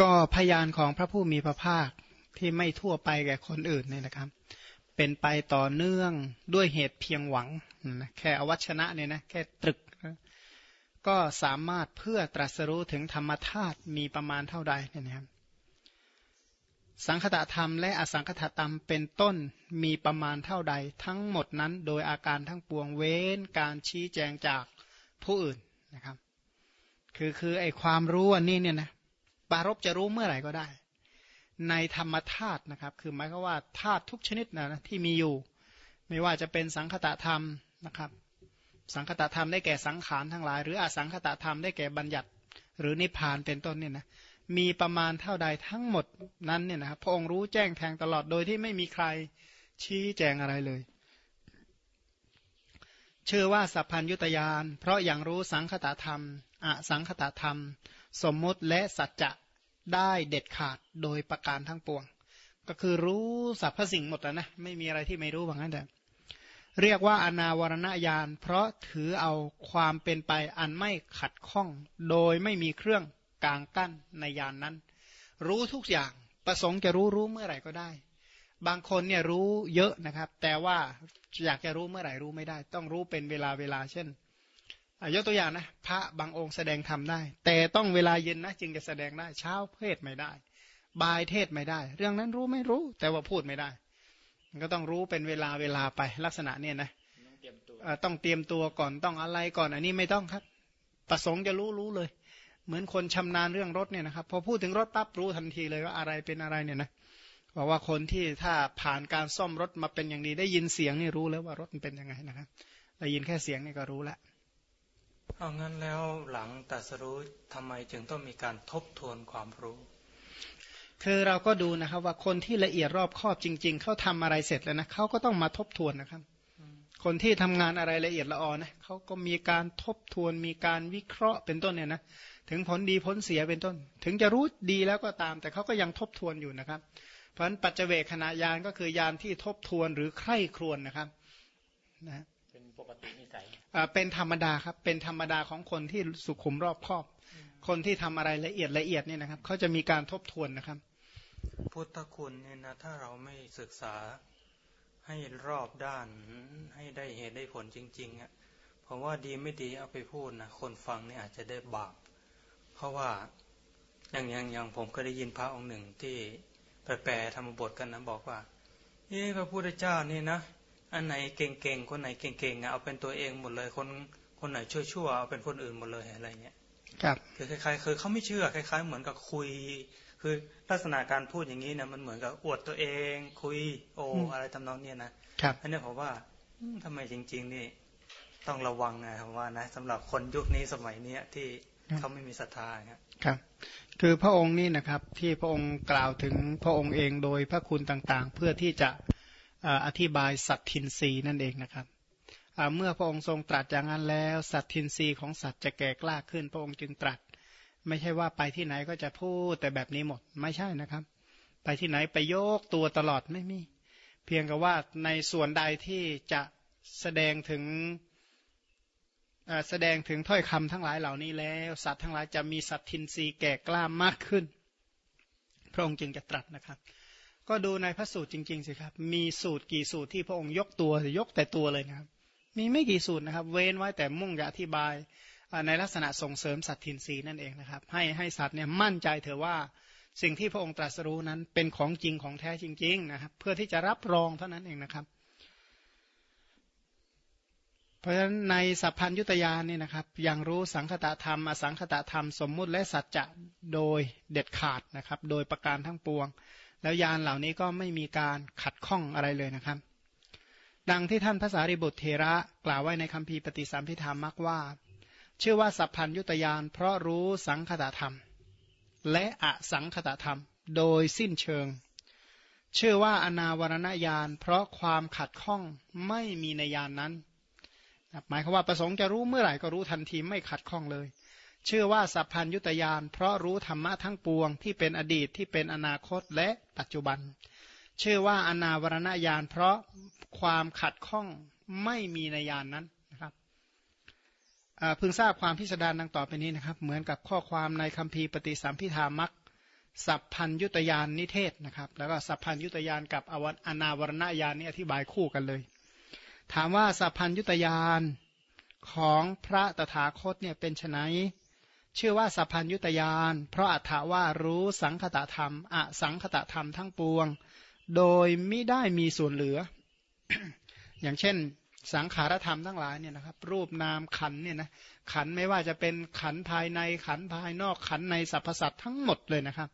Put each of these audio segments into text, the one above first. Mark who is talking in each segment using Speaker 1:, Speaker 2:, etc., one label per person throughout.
Speaker 1: ก็พยานของพระผู้มีพระภาคที่ไม่ทั่วไปแก่คนอื่นเนี่ยนะครับ เป็นไปต่อเนื่องด้วยเหตุเพียงหวัง แค่อวัชนะเนี่ยนะแค่ตรึก ก็สามารถเพื่อตรัสรู้ถึงธรรมธาตุมีประมาณเท่าใดเนี่ยนะครับสังคตธรรมและอสังคตธรรมเป็นต้นมีประมาณเท่าใด ทั้งหมดนั้นโดยอาการทั้งปวงเว้นการชี้แจงจากผู้อื่นนะครับ คือคือไอความรู้อันนี้เนี่ยนะ ปารบจะรู้เมื่อไหร่ก็ได้ ในธรรมธาตุนะครับ คือหมายความว่าธาตุทุกชนิดนะที่มีอยู่ ไม่ว่าจะเป็นสังคตะธรรมนะครับ สังคตะธรรมได้แก่สังขารทั้งหลาย หรืออสังคตะธรรมได้แก่บัญญัติ หรือนิพพานเป็นต้นเนี่ยนะมีประมาณเท่าใดทั้งหมดนั้นเนี่ยนะครับพระองค์รู้แจ้งแทงตลอดโดยที่ไม่มีใครชี้แจงอะไรเลยเชื่อว่าสัพพัญยุตยาน เพราะอย่างรู้สังคตธรรม อสังคตธรรม สมมุติและสัจจะได้เด็ดขาดโดยประการทั้งปวง ก็คือรู้สรรพสิ่งหมดแล้วนะไม่มีอะไรที่ไม่รู้ว่างั้นแต่เรียกว่าอนาวรณญาณ เพราะถือเอาความเป็นไปอันไม่ขัดข้อง โดยไม่มีเครื่องกลางกั้นในยานนั้น รู้ทุกอย่างประสงค์จะรู้รู้เมื่อไหร่ก็ได้ บางคนเนี่ยรู้เยอะนะครับ แต่ว่าอยากจะรู้เมื่อไหร่รู้ไม่ได้ ต้องรู้เป็นเวลาเวลาเช่น ยกตัวอย่างนะ พระบางองค์แสดงธรรมได้ แต่ต้องเวลาเย็นนะจึงจะแสดงได้เช้าเทศไม่ได้บายเทศไม่ได้ เรื่องนั้นรู้ไม่รู้ แต่ว่าพูดไม่ได้มันก็ต้องรู้เป็นเวลาเวลาไปลักษณะเนี่ยนะต้องเตรียมตัวก่อนต้องอะไรก่อนอันนี้ไม่ต้องครับ ประสงค์จะรู้รู้เลย เหมือนคนชำนาญเรื่องรถเนี่ยนะครับ พอพูดถึงรถปั๊บรู้ทันทีเลยว่าอะไรเป็นอะไรเนี่ยนะบอกว่าคนที่ถ้าผ่านการซ่อมรถมาเป็นอย่างดีได้ยินเสียงนี่รู้แล้วว่ารถมันเป็นยังไงนะครับได้ยินแค่เสียงนี่ก็รู้แล้ว
Speaker 2: เอางั้นแล้วหลังตัสรู้ทำไมจึงต้องมีการทบทวนความรู้
Speaker 1: คือเราก็ดูนะครับ ว่าคนที่ละเอียดรอบคอบจริง ๆเขาทำอะไรเสร็จแล้วนะเขาก็ต้องมาทบทวนนะครับ คนที่ทำงานอะไรละเอียดละออนะเขาก็มีการทบทวนมีการวิเคราะห์เป็นต้นเนี่ยนะถึงผลดีผลเสียเป็นต้น ถึงจะรู้ดีแล้วก็ตาม แต่เขาก็ยังทบทวนอยู่นะครับ เพราะฉะนั้นปัจเจเวขณะยานก็คือยานที่ทบทวนหรือใคร่ครวญนะครับนะเป็นปกตินิสัยเป็นธรรมดาครับ เป็นธรรมดาของคนที่สุขุมรอบครอบ คนที่ทำอะไรละเอียดละเอียดเนี่ยนะครับเขาจะมีการทบทวนนะครับ
Speaker 2: พุทธคุณเนี่ยนะถ้าเราไม่ศึกษาให้รอบด้านให้ได้เหตุได้ผลจริงๆอะเพราะว่าดีไม่ดีเอาไปพูดนะคนฟังเนี่ยอาจจะได้บาปเพราะว่าอย่างอย่างอย่างผมก็ได้ยินพระองค์หนึ่งที่แปลธรรมบทกันนะบอกว่านี่พระพุทธเจ้านี่นะ อันไหนเก่งๆ คนไหนเก่งๆเอาเป็นตัวเองหมดเลย คนคนไหนชั่วๆเอาเป็นคนอื่นหมดเลยอะไรเงี้ย
Speaker 1: ครับ
Speaker 2: คือคล้ายๆ คือเขาไม่เชื่อคล้าย ๆ เหมือนกับคุย คือลักษณะการพูดอย่างนี้นะมันเหมือนกับอวดตัวเอง คุยโออะไรทำนองเนี้ยนะครับอันนี้ผมว่าทำไมจริง ๆ นี่ต้องระวังนะผมว่านะสำหรับคนยุคนี้สมัยเนี้ยที่เขาไม่มีศรัทธาครับ
Speaker 1: ครับ คือพระองค์นี่นะครับที่พระองค์กล่าวถึงพระองค์เองโดยพระคุณต่างๆ เพื่อที่จะ อธิบายสัตทินรีนั่นเองนะครับเมื่อพระองค์ทรงตรัสอย่างนั้นแล้ว สัตทินรีของสัตว์จะแก่กล้าขึ้น พระองค์จึงตรัส ไม่ใช่ว่าไปที่ไหนก็จะพูดแต่แบบนี้หมดไม่ใช่นะครับ ไปที่ไหนไปโยกตัวตลอดไม่มี เพียงกับว่าในส่วนใดที่จะแสดงถึงแสดงถึงถ้อยคำทั้งหลายเหล่านี้แล้ว สัตว์ทั้งหลายจะมีสัตทินรีแก่กล้ามากขึ้น พระองค์จึงจะตรัสนะครับ ก็ดูในพระสูตรจริง ๆสิครับ มีสูตรกี่สูตรที่พระองค์ยกตัวยกแต่ตัวเลยนะครับ มีไม่กี่สูตรนะครับ เว้นไว้แต่มุ่งจะอธิบายในลักษณะส่งเสริมสัตทินรีนั่นเองนะครับ ให้ให้สัตว์เนี่ยมั่นใจเถอะว่าสิ่งที่พระองค์ตรัสรู้นั้นเป็นของจริงของแท้จริง ๆ นะครับ เพื่อที่จะรับรองเท่านั้นเองนะครับ เพราะฉะนั้นในสัพพัญยุตยานนี่นะครับยังรู้สังคตะธรรมอสังคตะธรรมสมมุติและสัจจะโดยเด็ดขาดนะครับ โดยประการทั้งปวง แล้วยานเหล่านี้ก็ไม่มีการขัดข้องอะไรเลยนะครับ ดังที่ท่านภาษาริบุตรเทระกล่าวไว้ในคัมภีร์ปฏิสัมพิธามักว่า ชื่อว่าสัพพัญยุตยานเพราะรู้สังคตธรรม และอสังคตธรรม โดยสิ้นเชิง ชื่อว่าอนาวรณญาณเพราะความขัดข้องไม่มีในญาณนนั้นหมายความว่าประสงค์จะรู้เมื่อไหร่ก็รู้ทันทีไม่ขัดข้องเลย ชื่อว่าสัพพัญยุตยานเพราะรู้ธรรมะทั้งปวง ที่เป็นอดีตที่เป็นอนาคตและปัจจุบันเชื่อว่าอนาวรณญาณเพราะความขัดข้องไม่มีในญาณนนั้นนะครับพึงทราบความพิสดารดังต่อไปนี้นะครับ เหมือนกับข้อความในคัมภีร์ปฏิสัมพิธามักสัพพัญยุตยานนิเทศนะครับ แล้วก็สัพพัญยุตยานกับอวอนาวรณญาณนี่อธิบายคู่กันเลย ถามว่าสัพพัญยุตยานของพระตถาคตเนี่ยเป็นไน ชื่อว่าสัพพัญยุตยาน เพราะอัฏฐาว่ารู้สังคตธรรม อสังคตธรรมทั้งปวง โดยไม่ได้มีส่วนเหลือ อย่างเช่น สังขารธรรมทั้งหลายเนี่ยนะครับ รูปนามขันเนี่ยนะขันไม่ว่าจะเป็นขันภายในขันภายนอกขันในสรรพสัตว์ทั้งหมดเลยนะครับ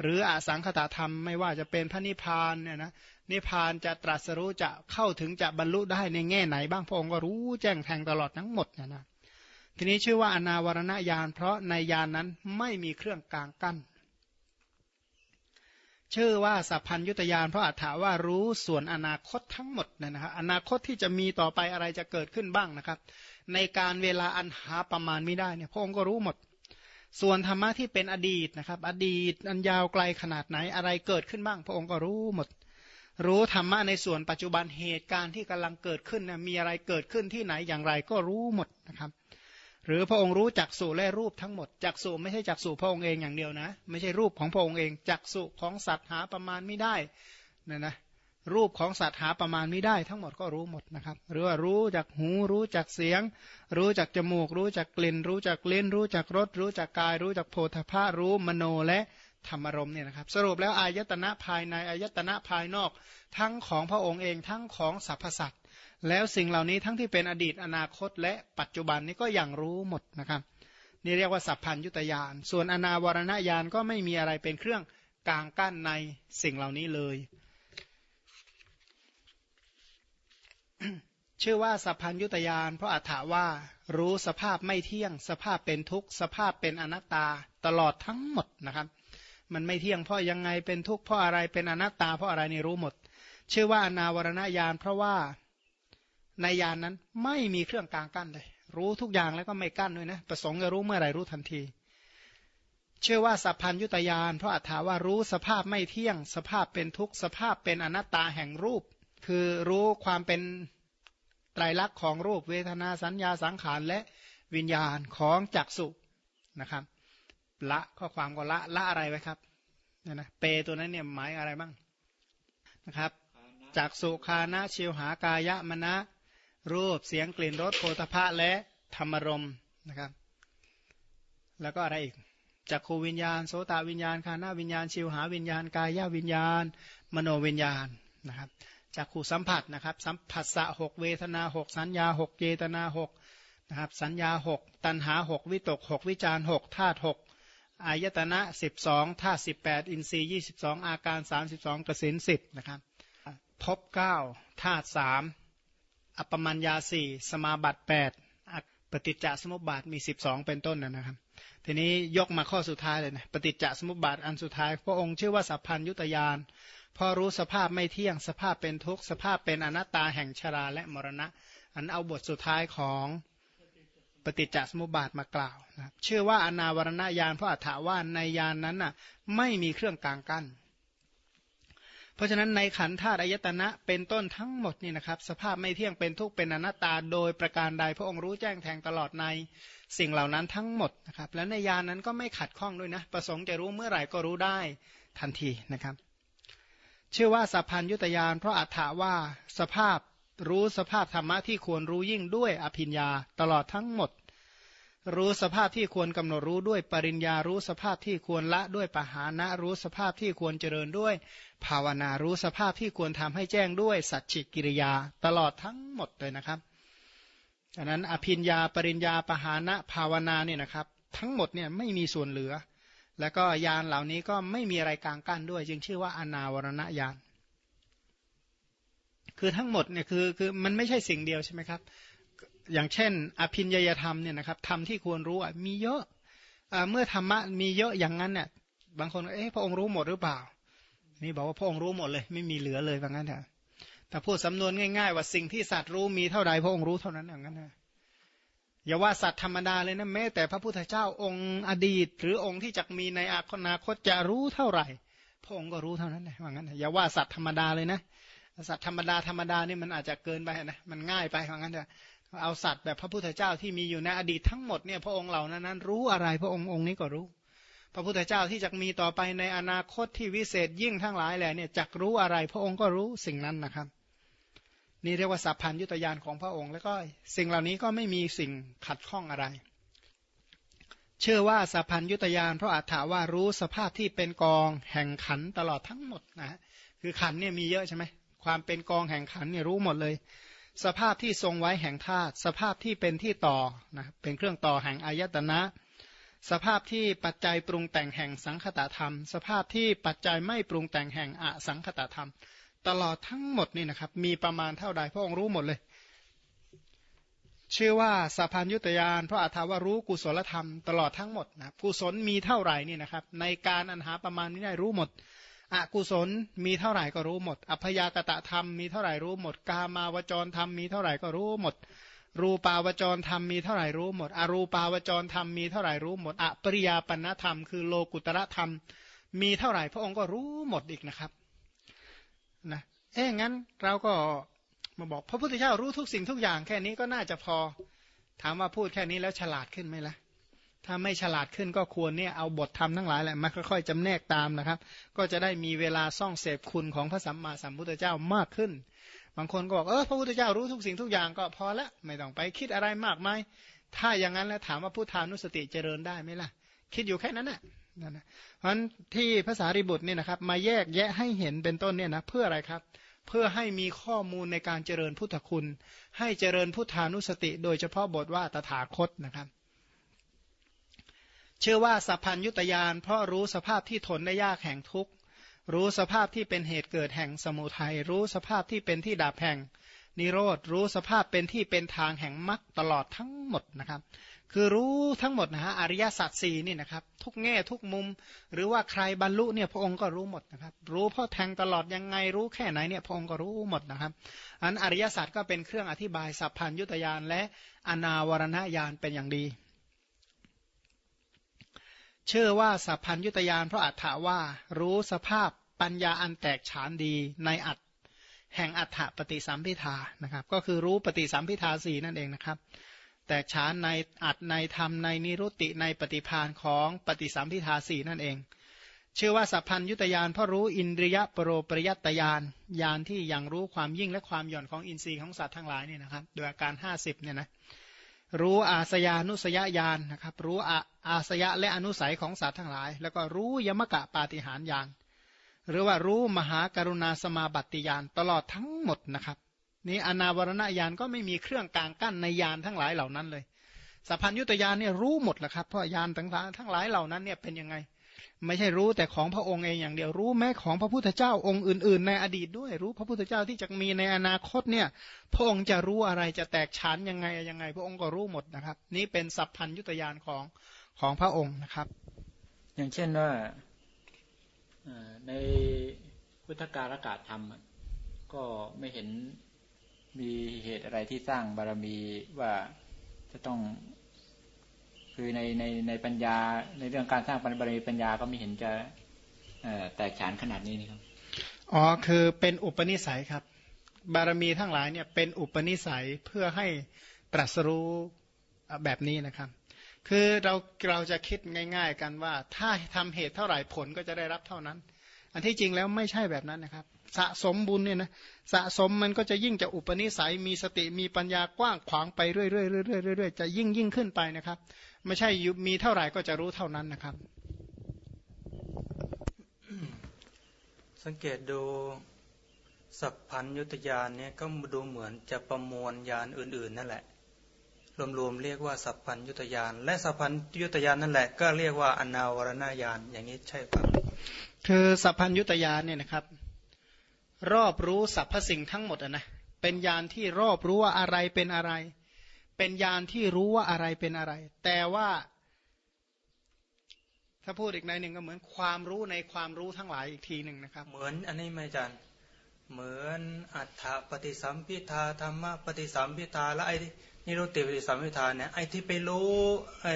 Speaker 1: หรืออสังคตธรรมไม่ว่าจะเป็นพระนิพพานเนี่ยนะนิพพานจะตรัสรู้จะเข้าถึงจะบรรลุได้ในแง่ไหนบ้างพระองค์ก็รู้แจ้งแทงตลอดทั้งหมดนะนะ ทีนี้ชื่อว่าอนาวรณญาณเพราะในญาณนนั้นไม่มีเครื่องกลางกั้น ชื่อว่าสัพพัญยุตยานเพราะอัฏฐาว่ารู้ส่วนอนาคตทั้งหมดนะครับอนาคตที่จะมีต่อไปอะไรจะเกิดขึ้นบ้างนะครับ ในการเวลาอันหาประมาณไม่ได้เนี่ยพระองค์ก็รู้หมด ส่วนธรรมะที่เป็นอดีตนะครับ อดีตอันยาวไกลขนาดไหนอะไรเกิดขึ้นบ้าง พระองค์ก็รู้หมด รู้ธรรมะในส่วนปัจจุบันเหตุการณ์ที่กำลังเกิดขึ้นนะมีอะไรเกิดขึ้นที่ไหนอย่างไรก็รู้หมดนะครับ หรือพระองค์รู้จักสูและรูปทั้งหมดจักสูไม่ใช่จักสูพระองค์เองอย่างเดียวนะ ไม่ใช่รูปของพระองค์เองจักสูของสัตว์หาประมาณไม่ได้นะนะรูปของสัตว์หาประมาณไม่ได้ทั้งหมดก็รู้หมดนะครับ หรือว่ารู้จากหูรู้จากเสียง รู้จากจมูก รู้จากกลิ่น รู้จากเล่นรู้จากรสรู้จากกาย รู้จากโพธภารู้มโนและ ธรรมรมเนี่ยนะครับสรุปแล้วอายตนะภายในอายตนะภายนอก ทั้งของพระองค์เองทั้งของสรรพสัตว์แล้วสิ่งเหล่านี้ทั้งที่เป็นอดีตอนาคต และปัจจุบันนี้ก็ยังรู้หมดนะครับ นี่เรียกว่าสัพพัญยุตยาน ส่วนอนาวรณญาณก็ไม่มีอะไรเป็นเครื่องกลางกั้นในสิ่งเหล่านี้เลย ชื่อว่าสัพพัญยุตยาน เพราะอัฏฐาว่ารู้สภาพไม่เที่ยง สภาพเป็นทุกข์ สภาพเป็นอนัตตาตลอดทั้งหมดนะครับ มันไม่เที่ยงเพราะยังไงเป็นทุกข์เพราะอะไรเป็นอนัตตาเพราะอะไรนี่รู้หมด ชื่อว่าอนาวรณญาณเพราะว่าในยานนั้นไม่มีเครื่องกลางกั้นเลย รู้ทุกอย่างแล้วก็ไม่กั้นด้วยนะ ประสงค์จะรู้เมื่อไหร่รู้ทันที เชื่อว่าสัพพัญยุตยานเพราะอัฏฐาว่ารู้สภาพไม่เที่ยง สภาพเป็นทุกข์สภาพเป็นอนัตตาแห่งรูป คือรู้ความเป็นไตรลักษณ์ของรูปเวทนาสัญญาสังขารและวิญญาณของจักสุนะครับ ละข้อความก็ละละอะไรไว้ครับนี่ยนะเปตัวนั้นเนี่ยหมายอะไรบ้างนะครับจักสุคานะชิวหากายะมณะรูปเสียงกลิ่นรสโพธพะและธรรมรมนะครับ แล้วก็อะไรอีกจักขูวิญญาณโสตวิญญาณคานาวิญญาณ ชิวหาวิญญาณ กายวิญญาณ มโนวิญญาณนะครับจักขูสัมผัสนะครับ สัมผัสสะหกเวทนาหกสัญญาหกเจตนาหกนะครับ สัญญาหกตัณหาหกวิตกหกวิจารหกธาตุหก อายตนะสิบสองธาตุสิบแปดอินทรีย์ยี่สิบสองอาการสามสิบสองกสินสิบนะครับพเก้าธาตุสามอัปมัญญาสี่สมาบัติแปดปฏิจจสมุปบาทมีสิบสองเป็นต้นนะครับ ทีนี้ยกมาข้อสุดท้ายเลยนะปฏิจจสมุปบาทอันสุดท้าย พระองค์ชื่อว่าสัพพัญยุตยานพอรู้สภาพไม่เที่ยงสภาพเป็นทุกข์สภาพเป็นอนัตตาแห่งชราและมรณะ อันเอาบทสุดท้ายของ ปฏิจจสมุปบาทมากล่าวนะชื่อว่าอนาวรณญาณเพราะอัฏฐาว่าในยานนั้นน่ะไม่มีเครื่องกลางกั้น เพราะฉะนั้นในขันธาตุอายตนะเป็นต้นทั้งหมดนี่นะครับ สภาพไม่เที่ยงเป็นทุกข์เป็นอนัตตาโดยประการใดพระองค์รู้แจ้งแทงตลอดในสิ่งเหล่านั้นทั้งหมดนะครับ และในยานนั้นก็ไม่ขัดข้องด้วยนะ ประสงค์จะรู้เมื่อไหร่ก็รู้ได้ทันทีนะครับชื่อว่าสัพพัญยุตยานเพราะอัฏฐาว่าสภาพ รู้สภาพธรรมะที่ควรรู้ยิ่งด้วยอภิญญาตลอดทั้งหมด รู้สภาพที่ควรกำหนดรู้ด้วยปริญญารู้สภาพที่ควรละด้วยปหานะรู้สภาพที่ควรเจริญด้วย ภาวนารู้สภาพที่ควรทำให้แจ้งด้วยสัจฉิกิริยาตลอดทั้งหมดเลยนะครับดังนั้นอภิญญาปริญญาปหานะภาวนาเนี่ยนะครับ ทั้งหมดเนี่ยไม่มีส่วนเหลือ แล้วก็ยานเหล่านี้ก็ไม่มีอะไรกลางกั้นด้วย จึงชื่อว่าอนาวรณญาณ คือทั้งหมดเนี่ยคือคือมันไม่ใช่สิ่งเดียวใช่ไหมครับ อย่างเช่น อภินยยธรรมเนี่ยนะครับธรรมที่ควรรู้มีเยอะเมื่อธรรมะมีเยอะอย่างนั้นเนี่ยบางคนเอ๊ะพระองค์รู้หมดหรือเปล่า นี่บอกว่าพระองค์รู้หมดเลย ไม่มีเหลือเลยว่างั้นเถอะแต่พูดสำนวนง่ายๆ ว่าสิ่งที่สัตว์รู้มีเท่าใดพระองค์รู้เท่านั้นอย่างนั้นนะอย่าว่าสัตว์ธรรมดาเลยนะแม้แต่พระพุทธเจ้าองค์อดีต หรือองค์ที่จะมีในอนาคตจะรู้เท่าไหร่ พระองค์ก็รู้เท่านั้นนะว่างั้นอย่าว่าสัตว์ธรรมดาเลยนะ สัตว์ธรรมดาธรรมดานี่มันอาจจะเกินไปนะมันง่ายไปว่างั้นเถอะเอาสัตว์แบบพระพุทธเจ้าที่มีอยู่ในอดีตทั้งหมดเนี่ยพระองค์เหล่านั้นรู้อะไรพระองค์องค์นี้ก็รู้ พระพุทธเจ้าที่จะมีต่อไปในอนาคตที่วิเศษยิ่งทั้งหลายแหละเนี่ยจักรู้อะไร พระองค์ก็รู้สิ่งนั้นนะครับ นี่เรียกว่าสัพพัญยุตยานของพระองค์ แล้วก็สิ่งเหล่านี้ก็ไม่มีสิ่งขัดข้องอะไร เชื่อว่าสัพพัญยุตยานเพราะอาถาว่ารู้สภาพที่เป็นกองแห่งขันตลอดทั้งหมดนะคือขันเนี่ยมีเยอะใช่ไหม ความเป็นกองแห่งขันเนี่ยรู้หมดเลย สภาพที่ทรงไว้แห่งธาตุสภาพที่เป็นที่ต่อนะเป็นเครื่องต่อแห่งอายตนะ สภาพที่ปัจจัยปรุงแต่งแห่งสังคตธรรม สภาพที่ปัจจัยไม่ปรุงแต่งแห่งอสังคตธรรม ตลอดทั้งหมดนี่นะครับ มีประมาณเท่าใดพระองค์รู้หมดเลยชื่อว่าสัพพัญยุตยานเพราะอาถาว่ารู้กุศลธรรมตลอดทั้งหมดนะกุศลมีเท่าไหร่นี่นะครับ ในการอันหาประมาณนี้ได้รู้หมด อกุศลมีเท่าไหร่ก็รู้หมด อัพยากตะธรรมมีเท่าไหร่รู้หมด กามาวจรธรรมมีเท่าไหร่ก็รู้หมด รูปาวจรธรรมมีเท่าไหร่รู้หมด อรูปาวจรธรรมมีเท่าไหร่รู้หมด อปริยาปณธรรม คือโลกุตระธรรม มีเท่าไหร่พระองค์ก็รู้หมดอีกนะครับ นะ เอ๊ะงั้นเราก็มาบอกพระพุทธเจ้ารู้ทุกสิ่งทุกอย่างแค่นี้ก็น่าจะพอ ถามว่าพูดแค่นี้แล้วฉลาดขึ้นไหมล่ะ ถ้าไม่ฉลาดขึ้นก็ควรเนี่ยเอาบทธรรมทั้งหลายแหละมาค่อยๆจำแนกตามนะครับ ก็จะได้มีเวลาซ่องเสพคุณของพระสัมมาสัมพุทธเจ้ามากขึ้น บางคนก็บอกเออพระพุทธเจ้ารู้ทุกสิ่งทุกอย่างก็พอละไม่ต้องไปคิดอะไรมากมายถ้าอย่างนั้นแล้วถามว่าพุทธานุสติเจริญได้ไหมล่ะ คิดอยู่แค่นั้นน่ะนั่นนะเพราะฉะนั้นที่ภาษาริบุตรเนี่ยนะครับ มาแยกแยะให้เห็นเป็นต้นเนี่ยนะเพื่ออะไรครับ เพื่อให้มีข้อมูลในการเจริญพุทธคุณ ให้เจริญพุทธานุสติ โดยเฉพาะบทว่าตถาคตนะครับ ชื่อว่าสัพพัญยุตยานเพราะรู้สภาพที่ทนได้ยากแห่งทุกข์ รู้สภาพที่เป็นเหตุเกิดแห่งสมุทัยรู้สภาพที่เป็นที่ดับแห่งนิโรธรู้สภาพเป็นที่เป็นทางแห่งมรรคตลอดทั้งหมดนะครับ คือรู้ทั้งหมดนะฮะอริยสัจสี่นี่นะครับทุกแง่ทุกมุม หรือว่าใครบรรลุเนี่ยพระองค์ก็รู้หมดนะครับ รู้พ่อแทงตลอดยังไงรู้แค่ไหนเนี่ยพระองค์ก็รู้หมดนะครับอันอริยสัจก็เป็นเครื่องอธิบายสัพพัญยุตยานและอนาวรณญาณเป็นอย่างดี เชื่อว่าสัพพัญยุตยานเพราะอัฏฐาว่า รู้สภาพปัญญาอันแตกฉานดีในอัตแห่งอัฏฐปฏิสัมพิทานะครับ ก็คือรู้ปฏิสัมพิทาสีนั่นเองนะครับ แตกฉานในอัตในธรรมในนิรุติในปฏิพานของปฏิสัมพิทาสีนั่นเองเชื่อว่าสัพพัญยุตยานเพราะรู้อินทรียปรโรปริยัตยานยานที่ยังรู้ความยิ่งและความหย่อนของอินทรีย์ของสัตว์ทั้งหลายนี่นะครับ โดยอาการ 50เนี่ยนะ รู้อาสยานุสยญาณนะครับรู้อาอาสยะและอนุสัยของสัตว์ทั้งหลาย แล้วก็รู้ยมกะปาฏิหารญาณหรือว่ารู้มหากรุณาสมาบัติญาณตลอดทั้งหมดนะครับนี่อนาวรณญาณก็ไม่มีเครื่องกลางกั้นในญาณทั้งหลายเหล่านั้นเลยสัพพัญยุตยานเนี่ยรู้หมดแหละครับเพราะญาณต่างๆทั้งหลายเหล่านั้นเนี่ยเป็นยังไง ไม่ใช่รู้แต่ของพระองค์เองอย่างเดียวรู้แม้ของพระพุทธเจ้าองค์อื่น ๆ ในอดีตด้วย รู้พระพุทธเจ้าที่จะมีในอนาคตเนี่ย พระองค์จะรู้อะไรจะแตกฉานยังไงยังไง พระองค์ก็รู้หมดนะครับ นี่เป็นสัพพัญยุตยานของของพระองค์นะครับ
Speaker 3: อย่างเช่นว่าในพุทธการกาศธรรม ก็ไม่เห็นมีเหตุอะไรที่สร้างบารมีว่าจะต้อง คือในในในปัญญาในเรื่องการสร้างปัญบารมีปัญญาก็ไม่เห็นจะแตกฉานขนาดนี้นี่ครับ
Speaker 1: อ๋อคือเป็นอุปนิสัยครับ บารมีทั้งหลายเนี่ยเป็นอุปนิสัยเพื่อให้ตรัสรู้แบบนี้นะครับ คือเราเราจะคิดง่าย ๆ กันว่า ถ้าทำเหตุเท่าไหร่ผลก็จะได้รับเท่านั้น อันที่จริงแล้วไม่ใช่แบบนั้นนะครับ สะสมบุญเนี่ยนะสะสมมันก็จะยิ่งจะอุปนิสัยมีสติมีปัญญากว้างขวางไปเรื่อยๆเรื่อยๆเรื่อยๆจะยิ่งยิ่งขึ้นไปนะครับ ไม่ใช่มีเท่าไหร่ก็จะรู้เท่านั้นนะครับ
Speaker 2: สังเกตดูสัพพัญยุตยานเนี่ยก็ดูเหมือนจะประมวลยานอื่น ๆ นั่นแหละ รวมๆเรียกว่าสัพพัญยุตยาน และสัพพัญยุตยานนั่นแหละ ก็เรียกว่าอนาวรณญาณอย่างนี้ใช่ปะ
Speaker 1: คือสัพพัญยุตยานเนี่ยนะครับ รอบรู้สรรพสิ่งทั้งหมดนะเป็นยานที่รอบรู้ว่าอะไรเป็นอะไร เป็นญาณที่รู้ว่าอะไรเป็นอะไร แต่ว่า ถ้าพูดอีกในหนึ่งก็เหมือนความรู้ในความรู้ทั้งหลายอีกทีหนึ่งนะครับ
Speaker 2: เหมือนอันนี้ไหมอาจารย์เหมือนอัฏฐปฏิสัมพิทาธรรมปฏิสัมพิทาและไอ้นิโรติปฏิสัมพิทาเนี่ยไอ้ที่ไปรู้ไอ้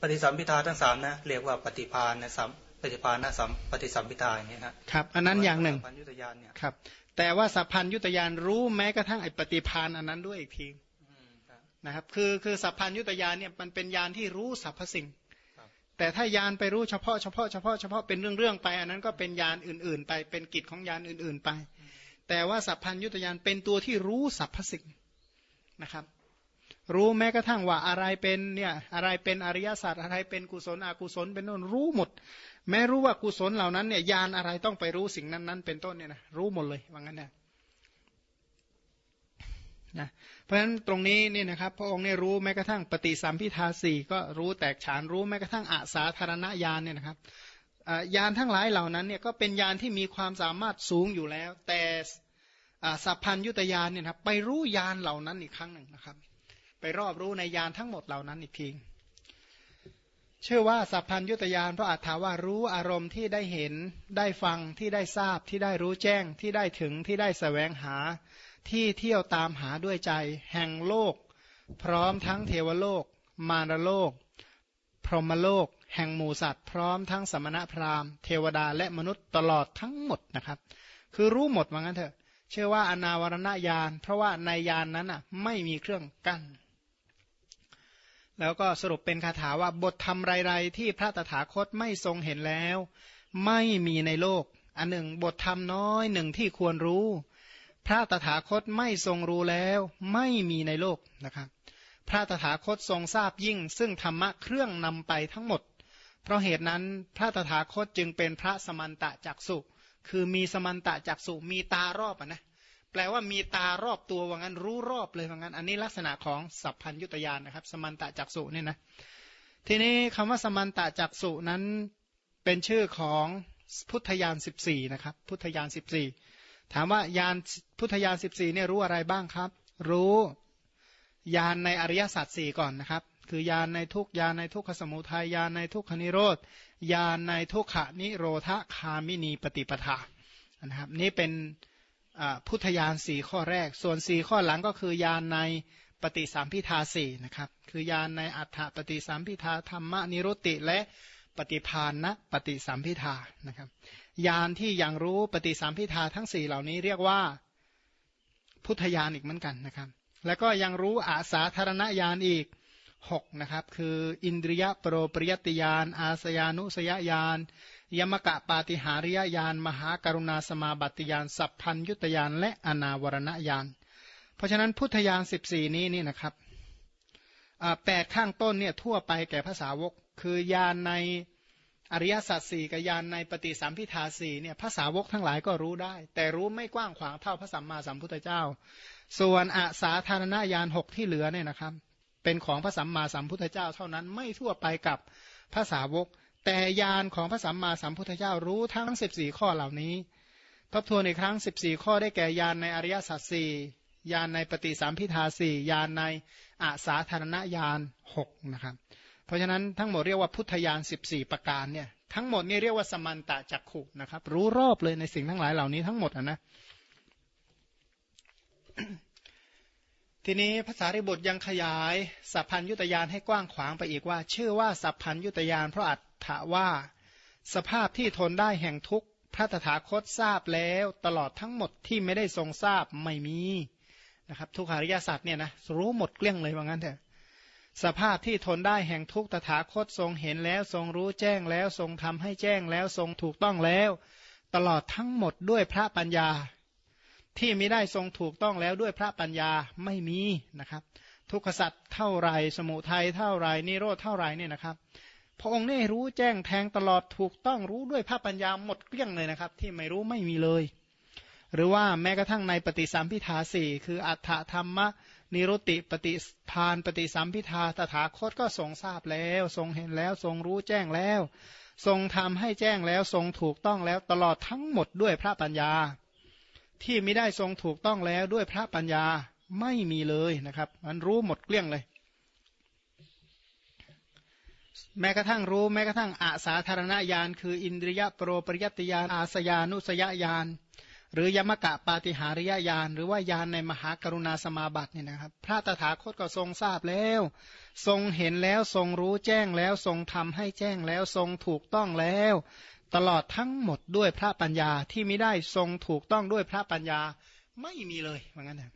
Speaker 2: ปฏิสัมพิทาทั้งสามนะเรียกว่าปฏิพานนะสัมปฏิพานนะสัมปฏิสัมพิทาอย่างนี้ครับ
Speaker 1: ครับ อันนั้นอย่างหนึ่งครับ แต่ว่าสัพพัญยุตยานรู้แม้กระทั่งไอ้ปฏิพานอันนั้นด้วยอีกที นะครับคือคือสัพพัญยุตยานเนี่ยมันเป็นยานที่รู้สรรพสิ่ง
Speaker 2: ครับ
Speaker 1: แต่ถ้ายานไปรู้เฉพาะเฉพาะเฉพาะเฉพาะเป็นเรื่องๆไป อันนั้นก็เป็นยานอื่น ๆ ไปเป็นกิจของยานอื่น ๆ ไป แต่ว่าสัพพัญยุตยานเป็นตัวที่รู้สรรพสิ่งนะครับรู้แม้กระทั่งว่าอะไรเป็นเนี่ยอะไรเป็นอริยสัจอะไรเป็นกุศลอกุศลเป็นต้นรู้หมด แม้รู้ว่ากุศลเหล่านั้นเนี่ยยานอะไรต้องไปรู้สิ่งนั้นๆเป็นต้นเนี่ยนะรู้หมดเลยว่างั้นนะนะ เพราะฉะนั้นตรงนี้เนี่ยนะครับพระองค์เนี่ยรู้แม้กระทั่งปฏิสัมพิทาสี่ก็รู้แตกฉานรู้แม้กระทั่งอาสาธารณญาณเนี่ยนะครับอ่ายานทั้งหลายเหล่านั้นเนี่ยก็เป็นยานที่มีความสามารถสูงอยู่แล้ว แต่สัพพัญยุตยานเนี่ยครับไปรู้ยานเหล่านั้นอีกครั้งหนึ่งนะครับ ไปรอบรู้ในยานทั้งหมดเหล่านั้นอีกทีเชื่อว่าสัพพัญยุตยานเพราะอาจถาว่ารู้อารมณ์ที่ได้เห็นได้ฟังที่ได้ทราบที่ได้รู้แจ้งที่ได้ถึงที่ได้แสวงหา ที่เที่ยวตามหาด้วยใจ แห่งโลก พร้อมทั้งเทวโลก มารโลก พรหมโลก แห่งหมูสัตว์ พร้อมทั้งสมณะพราหมณ์ เทวดาและมนุษย์ตลอดทั้งหมดนะครับ คือรู้หมดว่างั้นเถอะ เชื่อว่าอนาวรณญาณ เพราะว่าในญาณนนั้นอะไม่มีเครื่องกั้นแล้วก็สรุปเป็นคาถาว่าบทธรรมไรๆที่พระตถาคตไม่ทรงเห็นแล้ว ไม่มีในโลก อันหนึ่งบทธรรมน้อยหนึ่งที่ควรรู้ พระตถาคตไม่ทรงรู้แล้วไม่มีในโลกนะครับ พระตถาคตทรงทราบยิ่ง ซึ่งธรรมะเครื่องนำไปทั้งหมด เพราะเหตุนั้นพระตถาคตจึงเป็นพระสมันตะจักสุคือมีสมันตะจักสุมีตารอบอนะแปลว่ามีตารอบตัวว่างั้นรู้รอบเลยว่างั้น อันนี้ลักษณะของสัพพัญยุตยานนะครับ สมันตะจักสุเนี่ยนะทีนี้คำว่าสมันตะจักสุนั้นเป็นชื่อของพุทธยานสิบสี่นะครับ พุทธยานสิบสี่ ถามว่ายานพุทธยานสิบสี่เนี่ยรู้อะไรบ้างครับ รู้ยานในอริยสัจสี่ก่อนนะครับ คือยานในทุกยานในทุกขสมุทัยยานในทุกขนิโรธยานในทุกขนิโรธคามินีปฏิปทานะครับ นี่เป็นพุทธยานสี่ข้อแรก ส่วนสี่ข้อหลังก็คือยานในปฏิสามพิทาสี่นะครับ คือยานในอัฏฐปฏิสามพิทาธรรมนิรุติและปฏิพานนะปฏิสามพิทานะครับ ยานที่ยังรู้ปฏิสามพิทาทั้งสี่เหล่านี้เรียกว่าพุทธยานอีกเหมือนกันนะครับ แล้วก็ยังรู้อาสาธารณญาณอีกหกนะครับคืออินทรียปรปริยติยาน อาสยานุสยญาณยมกะปาติหาริยญาณมหากรุณาสมาบัติญาณสัพพัญยุตยานและอนาวรณญาณเพราะฉะนั้นพุทธญาณสิบสี่นี้นี่นะครับแปดข้างต้นเนี่ยทั่วไปแก่ภาษาวก คือญาณใน อริยสัจสี่กับญาณในปฏิสัมพิทาสี่เนี่ยภาษาวกทั้งหลายก็รู้ได้ แต่รู้ไม่กว้างขวางเท่าพระสัมมาสัมพุทธเจ้า ส่วนอาสาธารณญาณหกที่เหลือเนี่ยนะครับ เป็นของพระสัมมาสัมพุทธเจ้า เท่านั้นไม่ทั่วไปกับภาษาวก แต่ญาณของพระสัมมาสัมพุทธเจ้ารู้ทั้งสิบสี่ข้อเหล่านี้ทบทวนอีกครั้งสิบสี่ข้อได้แก่ญาณในอริยสัจสี่ญาณในปฏิสัมพิทาสี่ญาณในอาสาธารณญาณหกนะครับ เพราะฉะนั้นทั้งหมดเรียกว่าพุทธญาณ14 ประการเนี่ยทั้งหมดนี่เรียกว่าสมันตะจักขุนะครับ รู้รอบเลยในสิ่งทั้งหลายเหล่านี้ทั้งหมดนะทีนี้ภาษาริบุตรยังขยายสัพพัญยุตยานให้กว้างขวางไปอีกว่า ชื่อว่าสัพพัญยุตยานเพราะอัตถาว่า สภาพที่ทนได้แห่งทุกพระตถาคตทราบแล้ว ตลอดทั้งหมดที่ไม่ได้ทรงทราบไม่มีนะครับ ทุกขาริยศาสตว์เนี่ยนะรู้หมดเกลี้ยงเลยว่างั้นเถอะ สภาพที่ทนได้แห่งทุกตถาคตทรงเห็นแล้วทรงรู้แจ้งแล้วทรงทำให้แจ้งแล้วทรงถูกต้องแล้ว ตลอดทั้งหมดด้วยพระปัญญา ที่ไม่ได้ทรงถูกต้องแล้วด้วยพระปัญญาไม่มีนะครับ ทุกขสัตว์เท่าไรสมุทัยเท่าไรนิโรธเท่าไรเนี่ยนะครับ พระองค์นี่รู้แจ้งแทงตลอดถูกต้องรู้ด้วยพระปัญญาหมดเกลี้ยงเลยนะครับ ที่ไม่รู้ไม่มีเลย หรือว่าแม้กระทั่งในปฏิสัมพิทาสี่คืออัฏฐธรรมะ นิรุติปฏิพานปฏิสัมพิทาตถาคตก็ทรงทราบแล้ว ทรงเห็นแล้วทรงรู้แจ้งแล้ว ทรงทำให้แจ้งแล้วทรงถูกต้องแล้วตลอดทั้งหมดด้วยพระปัญญา ที่ไม่ได้ทรงถูกต้องแล้วด้วยพระปัญญาไม่มีเลยนะครับ มันรู้หมดเกลี้ยงเลย แม้กระทั่งรู้แม้กระทั่งอาสาธารณญาณคืออินทรียโปรปริยติญาณอาสยานุสยญาณ หรือยมกะปาติหาริยญาณหรือว่าญาณในมหากรุณาสมาบัติเนี่ยนะครับ พระตถาคตก็ทรงทราบแล้ว ทรงเห็นแล้วทรงรู้แจ้งแล้วทรงทำให้แจ้งแล้วทรงถูกต้องแล้ว ตลอดทั้งหมดด้วยพระปัญญาที่ไม่ได้ทรงถูกต้องด้วยพระปัญญาไม่มีเลยเหมือนกันนะ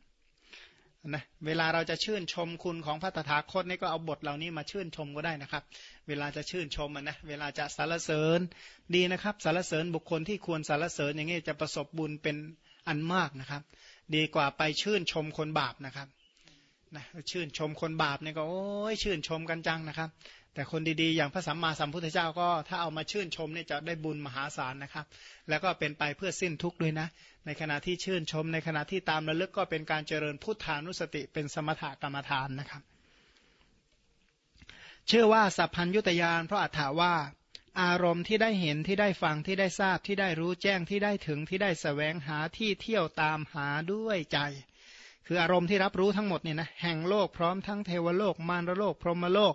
Speaker 1: นะเวลาเราจะชื่นชมคุณของพระตถาคตนี่ก็เอาบทเหล่านี้มาชื่นชมก็ได้นะครับ เวลาจะชื่นชมนะเวลาจะสรรเสริญดีนะครับสรรเสริญบุคคลที่ควรสรรเสริญอย่างนี้จะประสบบุญเป็นอันมากนะครับ ดีกว่าไปชื่นชมคนบาปนะครับนะชื่นชมคนบาปเนี่ยก็โอ้ยชื่นชมกันจังนะครับ แต่คนดีๆ อย่างพระสัมมาสัมพุทธเจ้าก็ถ้าเอามาชื่นชมเนี่ยจะได้บุญมหาศาลนะครับ แล้วก็เป็นไปเพื่อสิ้นทุกข์ด้วยนะ ในขณะที่ชื่นชม ในขณะที่ตามระลึกก็เป็นการเจริญพุทธานุสติเป็นสมถกรรมฐานนะครับ เชื่อว่าสัพพัญยุตยานเพราะอัฏฐาว่า อารมณ์ที่ได้เห็นที่ได้ฟังที่ได้ทราบที่ได้รู้แจ้งที่ได้ถึงที่ได้สแสวงหาที่เที่ยวตามหาด้วยใจคืออารมณ์ที่รับรู้ทั้งหมดเนี่ยนะแห่งโลกพร้อมทั้งเทวโลกมารโลก พรหมโลก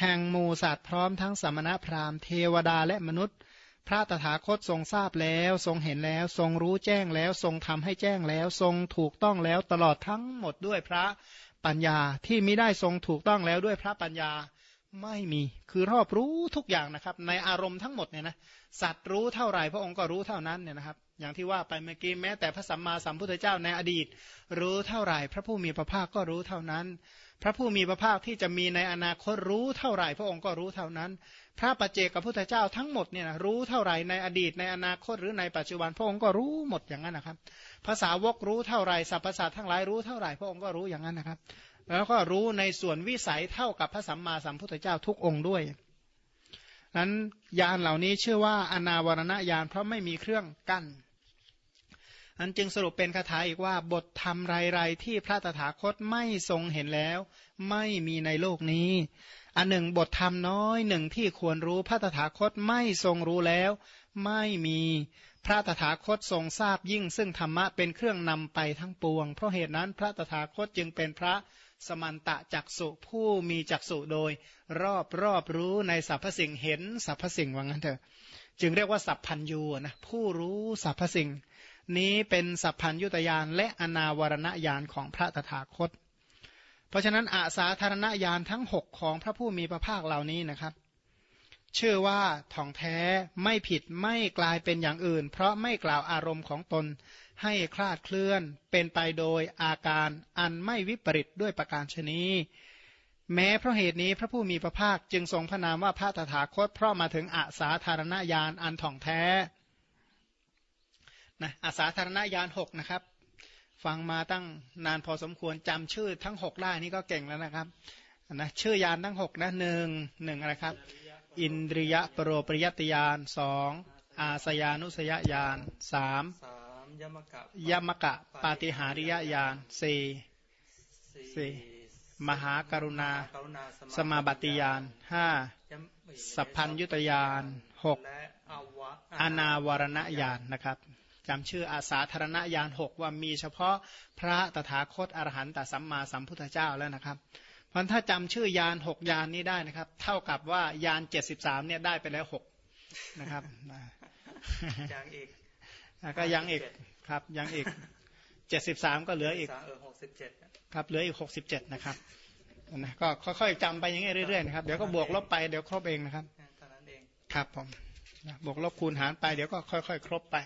Speaker 1: แห่งหมูสัตว์พร้อมทั้งสมณพราหมณ์เทวดาและมนุษย์ พระตถาคตทรงทราบแล้ว ทรงเห็นแล้ว ทรงรู้แจ้งแล้ว ทรงทำให้แจ้งแล้ว ทรงถูกต้องแล้วตลอดทั้งหมดด้วยพระปัญญาที่มิได้ทรงถูกต้องแล้วด้วยพระปัญญาไม่มีคือรอบรู้ทุกอย่างนะครับ ในอารมณ์ทั้งหมดเนี่ยนะสัตว์รู้เท่าไหร่พระองค์ก็รู้เท่านั้นเนี่ยนะครับ อย่างที่ว่าไปเมื่อกี้แม้แต่พระสัมมาสัมพุทธเจ้าในอดีต รู้เท่าไหร่ พระผู้มีพระภาคก็รู้เท่านั้น พระผู้มีพระภาคที่จะมีในอนาคตรู้เท่าไหร่ พระองค์ก็รู้เท่านั้น พระปัจเจกพุทธเจ้าทั้งหมดเนี่ยนะรู้เท่าไหร่ในอดีตในอนาคตหรือในปัจจุบันพระองค์ก็รู้หมดอย่างนั้นนะครับ ภาษาวกรู้เท่าไหร่สรรพสัตว์ทั้งหลายรู้เท่าไหร่พระองค์ก็รู้อย่างนั้นนะครับ แล้วก็รู้ในส่วนวิสัยเท่ากับพระสัมมาสัมพุทธเจ้าทุกองค์ด้วยนั้นยานเหล่านี้เชื่อว่าอนาวรณญาณเพราะไม่มีเครื่องกั้น อันจึงสรุปเป็นคาถาอีกว่าบทธรรมไรๆที่พระตถาคตไม่ทรงเห็นแล้ว ไม่มีในโลกนี้ อันหนึ่งบทธรรมน้อยหนึ่งที่ควรรู้พระตถาคตไม่ทรงรู้แล้ว ไม่มีพระตถาคตทรงทราบยิ่ง ซึ่งธรรมะเป็นเครื่องนำไปทั้งปวง เพราะเหตุนั้นพระตถาคตจึงเป็นพระสมันตะจักสุผู้มีจักสุโดย รอบรอบรู้ในสรรพสิ่งเห็นสรรพสิ่งว่างั้นเถอะ จึงเรียกว่าสัพพัญยูนะผู้รู้สรรพสิ่ง นี้เป็นสัพพัญยุตยานและอนาวรณญาณของพระตถาคต เพราะฉะนั้นอาสาธารณญาณทั้งหกของพระผู้มีพระภาคเหล่านี้นะครับเชื่อว่าท่องแท้ไม่ผิดไม่กลายเป็นอย่างอื่น เพราะไม่กล่าวอารมณ์ของตน ให้คลาดเคลื่อน เป็นไปโดยอาการอันไม่วิปริตด้วยประการชนีแม้เพราะเหตุนี้พระผู้มีพระภาคจึงทรงพระนามว่าพระตถาคตเพราะมาถึงอาสาธารณญาณอันถ่องแท้ นะอาสาธารณญาณหกนะครับ ฟังมาตั้งนานพอสมควรจำชื่อทั้งหกได้นี่ก็เก่งแล้วนะครับนะชื่อยานทั้งหกนะหนึ่งหนึ่งอะไรครับ อินทริยะปรโรปริยติยานสองอาสยานุสยญาณสาม
Speaker 2: ยมกะ
Speaker 1: ยมกะปาติหาริยญาณสี่สี่มหากรุณา สมาบัติญาณห้าสัพพัญยุตญาณหกอนาวรณญาณนะครับ จำชื่ออาสาธารณญาณหกว่ามีเฉพาะพระตถาคตอรหันตสัมมาสัมพุทธเจ้าแล้วนะครับเพราะถ้าจำชื่อยานหกยานนี้ได้นะครับ เท่ากับว่ายานเจ็ดสิบสามเนี่ยได้ไปแล้วหกนะครับ
Speaker 2: อย่างอีก
Speaker 1: ก็ยังอีกครับยังอีกเจ็ดสิบสามก็เหลืออีก
Speaker 2: หกสิบเจ็ด
Speaker 1: ครับเหลืออีกหกสิบเจ็ดนะครับนะก็ค่อยๆจำไปอย่างนี้เรื่อยๆนะครับเดี๋ยวก็บวกลบไปเดี๋ยวครบเองนะครับครับผมบวกลบคูณหารไปเดี๋ยวก็ค่อย ๆ ครบไป